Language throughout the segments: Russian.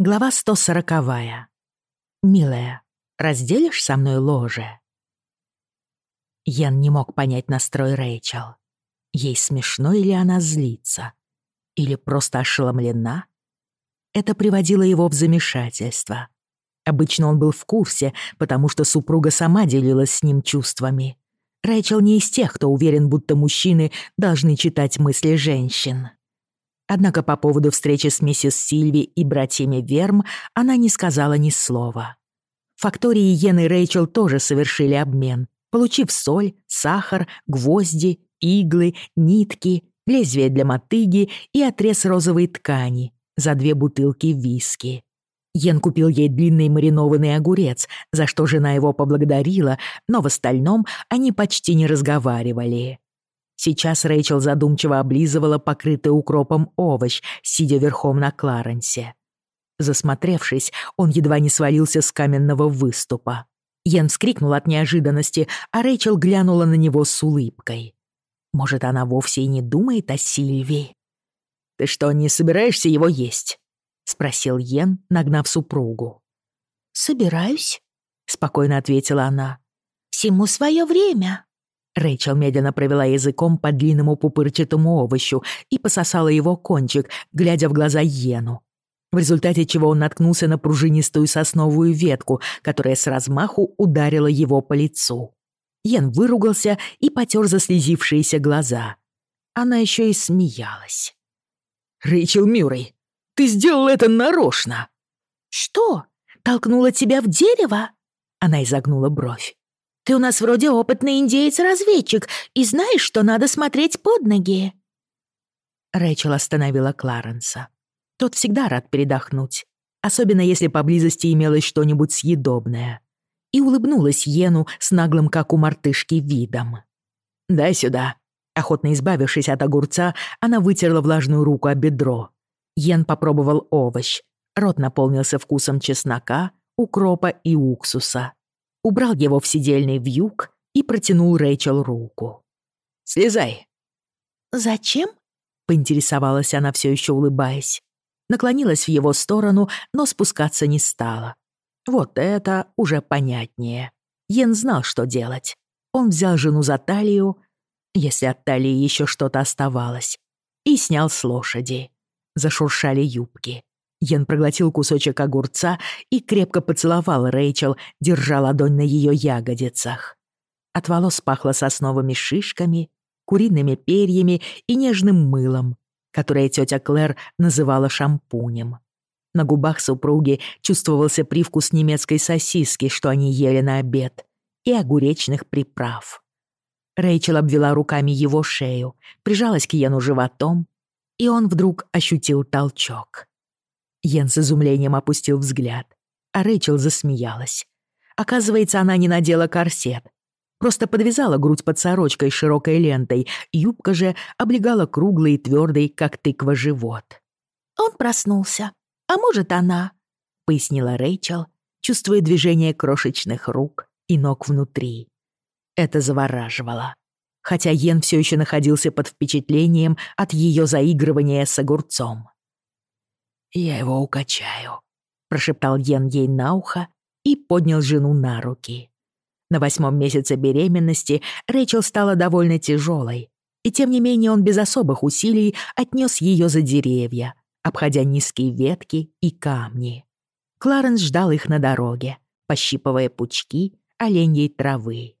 Глава 140. «Милая, разделишь со мной ложе?» Ян не мог понять настрой Рэйчел. Ей смешно или она злится? Или просто ошеломлена? Это приводило его в замешательство. Обычно он был в курсе, потому что супруга сама делилась с ним чувствами. Рэйчел не из тех, кто уверен, будто мужчины должны читать мысли женщин. Однако по поводу встречи с миссис Сильви и братьями Верм она не сказала ни слова. Фактории Йен и Рэйчел тоже совершили обмен, получив соль, сахар, гвозди, иглы, нитки, лезвие для мотыги и отрез розовой ткани за две бутылки виски. Йен купил ей длинный маринованный огурец, за что жена его поблагодарила, но в остальном они почти не разговаривали. Сейчас Рэйчел задумчиво облизывала покрытый укропом овощ, сидя верхом на Кларенсе. Засмотревшись, он едва не свалился с каменного выступа. Йен вскрикнул от неожиданности, а Рэйчел глянула на него с улыбкой. Может, она вовсе и не думает о Сильвии? «Ты что, не собираешься его есть?» — спросил Йен, нагнав супругу. «Собираюсь», — спокойно ответила она. «Всему свое время». Рэйчел медленно провела языком по длинному пупырчатому овощу и пососала его кончик, глядя в глаза Йену. В результате чего он наткнулся на пружинистую сосновую ветку, которая с размаху ударила его по лицу. Йен выругался и потер заслезившиеся глаза. Она еще и смеялась. «Рэйчел Мюррей, ты сделал это нарочно!» «Что, толкнула тебя в дерево?» Она изогнула бровь. Ты у нас вроде опытный индеец-разведчик и знаешь, что надо смотреть под ноги». Рэйчел остановила Кларенса. Тот всегда рад передохнуть, особенно если поблизости имелось что-нибудь съедобное. И улыбнулась Йену с наглым, как у мартышки, видом. «Дай сюда». Охотно избавившись от огурца, она вытерла влажную руку о бедро. Йен попробовал овощ. Рот наполнился вкусом чеснока, укропа и уксуса убрал его в сидельный вьюг и протянул Рэйчел руку. «Слезай». «Зачем?» — поинтересовалась она, все еще улыбаясь. Наклонилась в его сторону, но спускаться не стала. Вот это уже понятнее. Йен знал, что делать. Он взял жену за талию, если от талии еще что-то оставалось, и снял с лошади. Зашуршали юбки. Йен проглотил кусочек огурца и крепко поцеловал Рэйчел, держа ладонь на ее ягодицах. От волос пахло сосновыми шишками, куриными перьями и нежным мылом, которое тетя Клэр называла шампунем. На губах супруги чувствовался привкус немецкой сосиски, что они ели на обед, и огуречных приправ. Рэйчел обвела руками его шею, прижалась к Йену животом, и он вдруг ощутил толчок. Йен с изумлением опустил взгляд, а Рэйчел засмеялась. Оказывается, она не надела корсет. Просто подвязала грудь под сорочкой широкой лентой, юбка же облегала круглый и твердый, как тыква, живот. «Он проснулся. А может, она?» — пояснила Рэйчел, чувствуя движение крошечных рук и ног внутри. Это завораживало. Хотя Йен все еще находился под впечатлением от ее заигрывания с огурцом. «Я его укачаю», — прошептал Йен ей на ухо и поднял жену на руки. На восьмом месяце беременности Рэйчел стала довольно тяжелой, и тем не менее он без особых усилий отнес ее за деревья, обходя низкие ветки и камни. Кларенс ждал их на дороге, пощипывая пучки оленьей травы.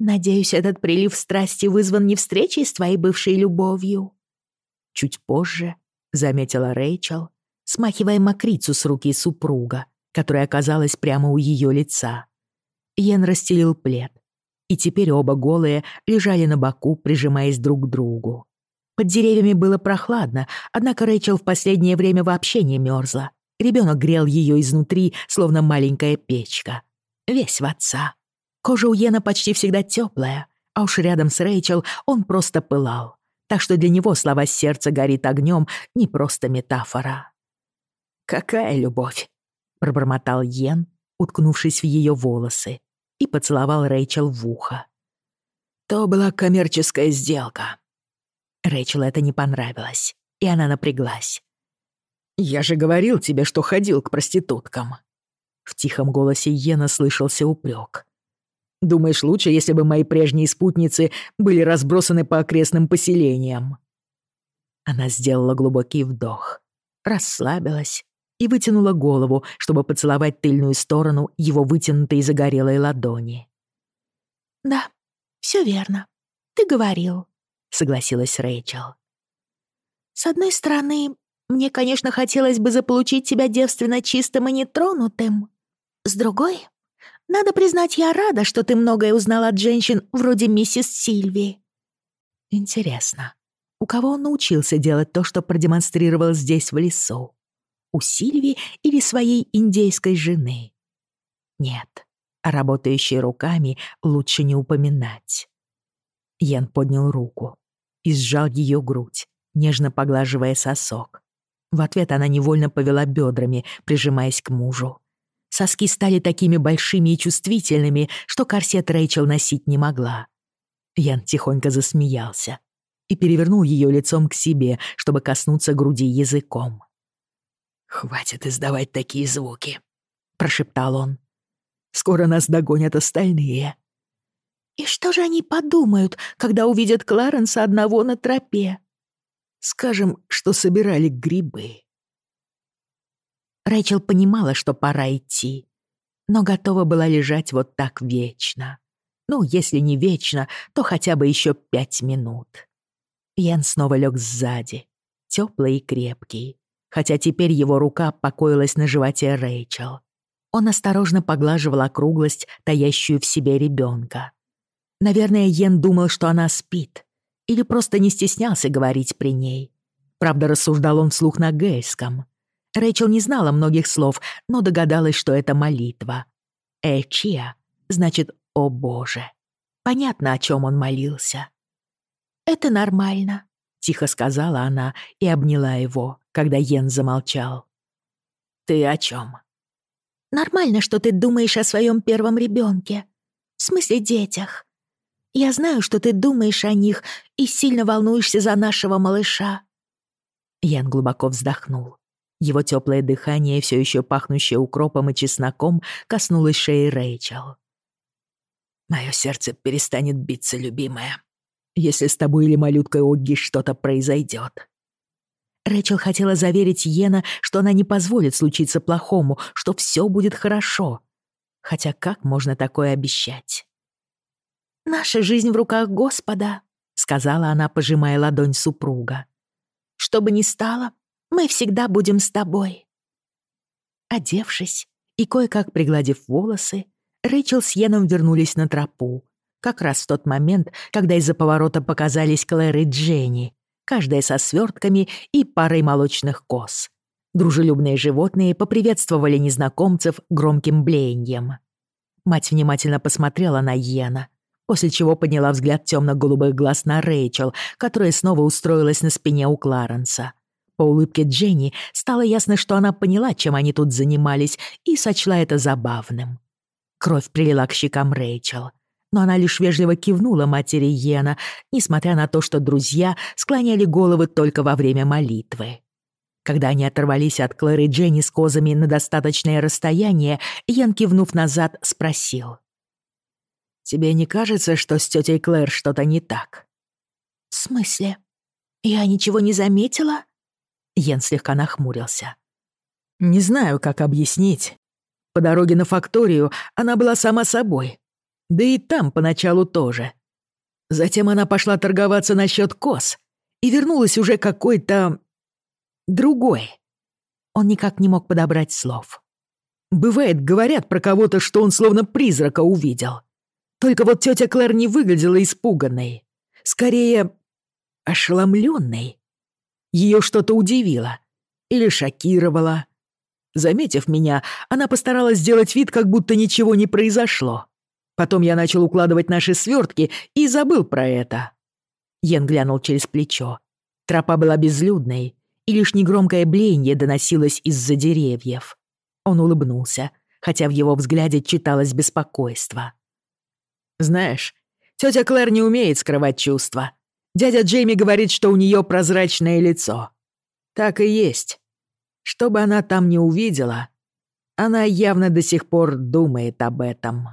«Надеюсь, этот прилив страсти вызван не встречей с твоей бывшей любовью?» Чуть позже заметила Рэйчел, смахивая мокрицу с руки супруга, которая оказалась прямо у ее лица. Йен расстелил плед, и теперь оба голые лежали на боку, прижимаясь друг к другу. Под деревьями было прохладно, однако Рэйчел в последнее время вообще не мерзла. Ребенок грел ее изнутри, словно маленькая печка. Весь в отца. Кожа у Йена почти всегда теплая, а уж рядом с Рэйчел он просто пылал так что для него слова «сердце горит огнем» не просто метафора. «Какая любовь!» — пробормотал Йен, уткнувшись в ее волосы, и поцеловал Рэйчел в ухо. «То была коммерческая сделка». Рэйчел это не понравилось, и она напряглась. «Я же говорил тебе, что ходил к проституткам». В тихом голосе Йена слышался упрек. «Думаешь, лучше, если бы мои прежние спутницы были разбросаны по окрестным поселениям?» Она сделала глубокий вдох, расслабилась и вытянула голову, чтобы поцеловать тыльную сторону его вытянутой загорелой ладони. «Да, все верно. Ты говорил», — согласилась Рэйчел. «С одной стороны, мне, конечно, хотелось бы заполучить тебя девственно чистым и нетронутым. С другой, надо признать, я рада, что ты многое узнала от женщин вроде миссис Сильви». «Интересно, у кого он научился делать то, что продемонстрировал здесь, в лесу? У Сильви или своей индейской жены? Нет, о работающей руками лучше не упоминать. Ян поднял руку и сжал ее грудь, нежно поглаживая сосок. В ответ она невольно повела бедрами, прижимаясь к мужу. Соски стали такими большими и чувствительными, что корсет Рэйчел носить не могла. Ян тихонько засмеялся, и перевернул ее лицом к себе, чтобы коснуться груди языком. «Хватит издавать такие звуки», — прошептал он. «Скоро нас догонят остальные». «И что же они подумают, когда увидят Кларенса одного на тропе?» «Скажем, что собирали грибы». Рэйчел понимала, что пора идти, но готова была лежать вот так вечно. Ну, если не вечно, то хотя бы еще пять минут. Ян снова лег сзади, теплый и крепкий, хотя теперь его рука покоилась на животе Рэйчел. Он осторожно поглаживал округлость, таящую в себе ребенка. Наверное, Йен думал, что она спит, или просто не стеснялся говорить при ней. Правда, рассуждал он вслух на гельском. Рэйчел не знала многих слов, но догадалась, что это молитва. «Эчия» значит «О Боже». Понятно, о чем он молился. «Это нормально», — тихо сказала она и обняла его, когда Йен замолчал. «Ты о чем? «Нормально, что ты думаешь о своем первом ребенке. В смысле детях. Я знаю, что ты думаешь о них и сильно волнуешься за нашего малыша». Ян глубоко вздохнул. Его теплое дыхание, все еще пахнущее укропом и чесноком, коснулось шеи Рэйчел. «Мое сердце перестанет биться, любимая», если с тобой или малюткой Огги что-то произойдет. Рэчел хотела заверить Йена, что она не позволит случиться плохому, что все будет хорошо. Хотя как можно такое обещать? «Наша жизнь в руках Господа», — сказала она, пожимая ладонь супруга. «Что бы ни стало, мы всегда будем с тобой». Одевшись и кое-как пригладив волосы, Рэйчел с Йеном вернулись на тропу, как раз в тот момент, когда из-за поворота показались Клэр и Дженни, каждая со свертками и парой молочных коз. Дружелюбные животные поприветствовали незнакомцев громким блеянием. Мать внимательно посмотрела на Йена, после чего подняла взгляд темно-голубых глаз на Рэйчел, которая снова устроилась на спине у Кларенса. По улыбке Дженни стало ясно, что она поняла, чем они тут занимались, и сочла это забавным. Кровь прилила к щекам Рэйчел — но она лишь вежливо кивнула матери Йена, несмотря на то, что друзья склоняли головы только во время молитвы. Когда они оторвались от Клэр и Дженни с козами на достаточное расстояние, Йен, кивнув назад, спросил. «Тебе не кажется, что с тетей Клэр что-то не так?» «В смысле? Я ничего не заметила?» Йен слегка нахмурился. «Не знаю, как объяснить. По дороге на факторию она была сама собой, да и там поначалу тоже. Затем она пошла торговаться насчет коз и вернулась уже какой-то... другой. Он никак не мог подобрать слов. Бывает, говорят про кого-то, что он словно призрака увидел. Только вот тетя Клэр не выглядела испуганной. Скорее, ошеломленной. Ее что-то удивило или шокировало. Заметив меня, она постаралась сделать вид, как будто ничего не произошло. Потом я начал укладывать наши свертки и забыл про это». Йен глянул через плечо. Тропа была безлюдной, и лишь негромкое блеяние доносилось из-за деревьев. Он улыбнулся, хотя в его взгляде читалось беспокойство. «Знаешь, тетя Клэр не умеет скрывать чувства. Дядя Джейми говорит, что у нее прозрачное лицо. Так и есть. Что бы она там не увидела, она явно до сих пор думает об этом.